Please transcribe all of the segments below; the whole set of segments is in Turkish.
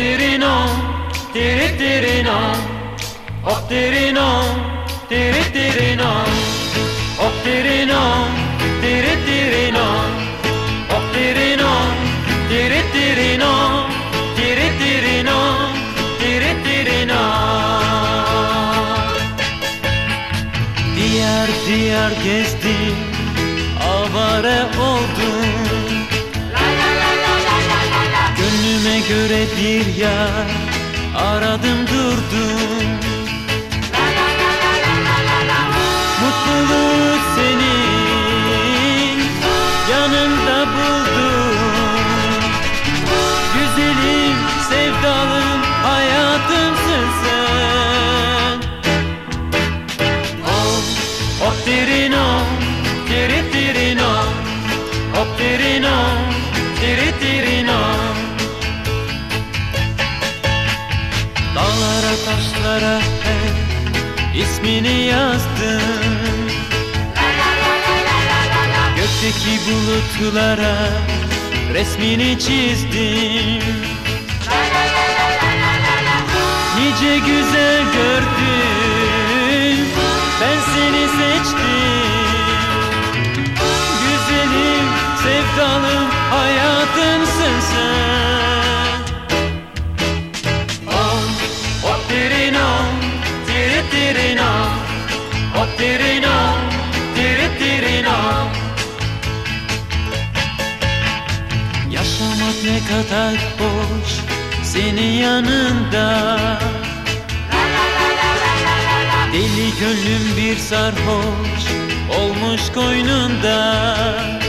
tirino, tiri tirino, hop tirino, tiri tirino, hop tirino, tiri tirino, hop tirino, tiri tirino, tiri tirino, tiri tirino. Diyar diyar gezdim, avare oldum. Bir yer. Aradım durdum ismini yazdım Gökteki bulutlara resmini çizdim Nice güzel gördüm ben seni seçtim Hop tirino, tiri tirino Yaşamak ne kadar hoş senin yanında. Deli gönlüm bir sarhoş olmuş koynunda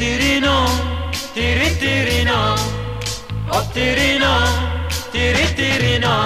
tirino tiritirina o tirino tiritirina